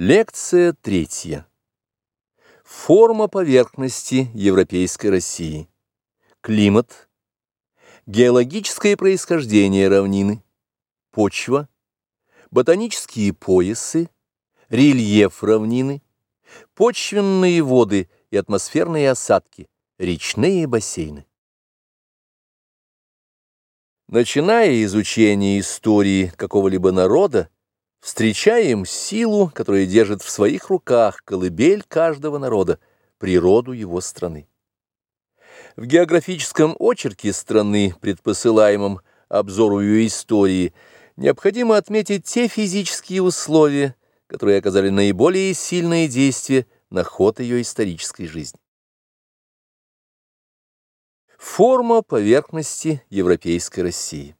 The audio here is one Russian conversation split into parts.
Лекция третья. Форма поверхности Европейской России. Климат. Геологическое происхождение равнины. Почва. Ботанические поясы. Рельеф равнины. Почвенные воды и атмосферные осадки. Речные бассейны. Начиная изучение истории какого-либо народа, встречаем силу, которая держит в своих руках колыбель каждого народа, природу его страны. В географическом очерке страны, предпосылаемом обзору ее истории, необходимо отметить те физические условия, которые оказали наиболее сильное действие на ход ее исторической жизни. Форма поверхности Европейской России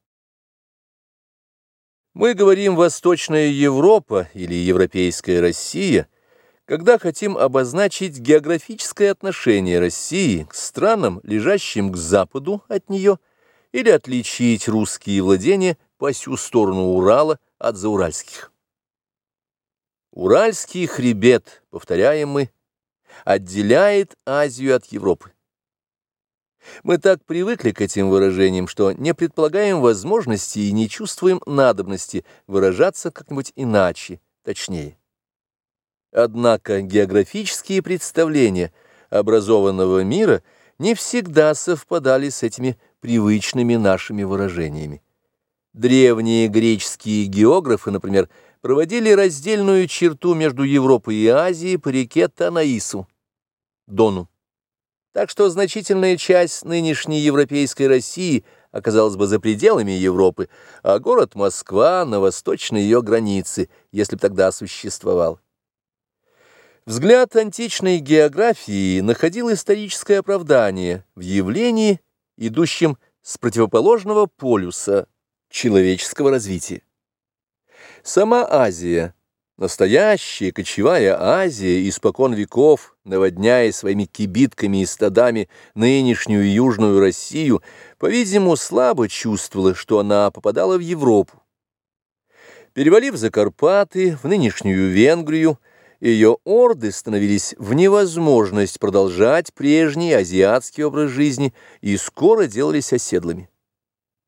мы говорим «Восточная Европа» или «Европейская Россия», когда хотим обозначить географическое отношение России к странам, лежащим к западу от нее, или отличить русские владения по всю сторону Урала от зауральских. Уральский хребет, повторяем мы, отделяет Азию от Европы. Мы так привыкли к этим выражениям, что не предполагаем возможности и не чувствуем надобности выражаться как-нибудь иначе, точнее. Однако географические представления образованного мира не всегда совпадали с этими привычными нашими выражениями. Древние греческие географы, например, проводили раздельную черту между Европой и Азией по реке Танаису, Дону. Так что значительная часть нынешней европейской России оказалась бы за пределами Европы, а город Москва на восточной ее границе, если бы тогда существовал. Взгляд античной географии находил историческое оправдание в явлении, идущем с противоположного полюса человеческого развития. Сама Азия – Настоящая кочевая Азия, испокон веков, наводняя своими кибитками и стадами нынешнюю Южную Россию, по-видимому, слабо чувствовала, что она попадала в Европу. Перевалив за Карпаты, в нынешнюю Венгрию, ее орды становились в невозможность продолжать прежний азиатский образ жизни и скоро делались оседлыми.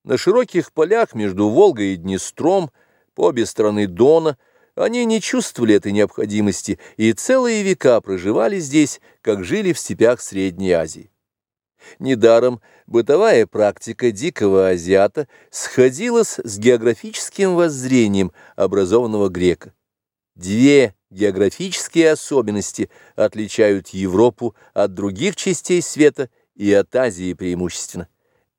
На широких полях между Волгой и Днестром, по обе стороны Дона – они не чувствовали этой необходимости и целые века проживали здесь, как жили в степях Средней Азии. Недаром бытовая практика дикого азиата сходилась с географическим воззрением образованного грека. Две географические особенности отличают Европу от других частей света и от Азии преимущественно.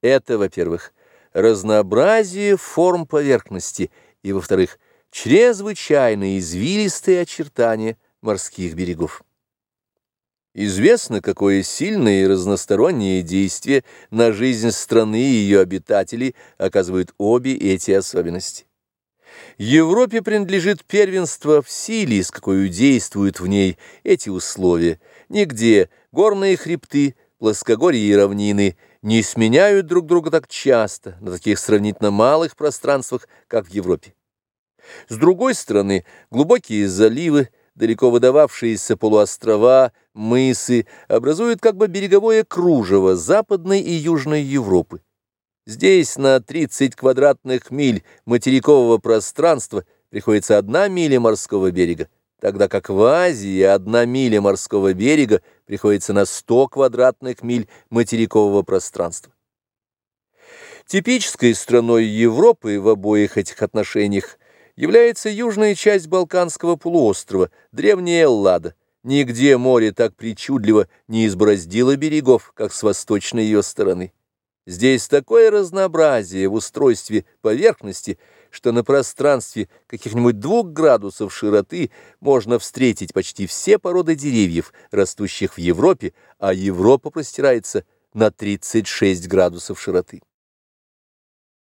Это, во-первых, разнообразие форм поверхности, и, во-вторых, чрезвычайно извилистые очертания морских берегов. Известно, какое сильное и разностороннее действие на жизнь страны и ее обитателей оказывают обе эти особенности. Европе принадлежит первенство в силе, с какой действуют в ней эти условия. Нигде горные хребты, плоскогорья и равнины не сменяют друг друга так часто на таких сравнительно малых пространствах, как в Европе. С другой стороны, глубокие заливы, далеко выдававшиеся полуострова, мысы, образуют как бы береговое кружево Западной и Южной Европы. Здесь на 30 квадратных миль материкового пространства приходится одна миля морского берега, тогда как в Азии одна миля морского берега приходится на 100 квадратных миль материкового пространства. Типической страной Европы в обоих этих отношениях является южная часть Балканского полуострова, древняя Эллада. Нигде море так причудливо не избороздило берегов, как с восточной ее стороны. Здесь такое разнообразие в устройстве поверхности, что на пространстве каких-нибудь двух градусов широты можно встретить почти все породы деревьев, растущих в Европе, а Европа простирается на 36 градусов широты.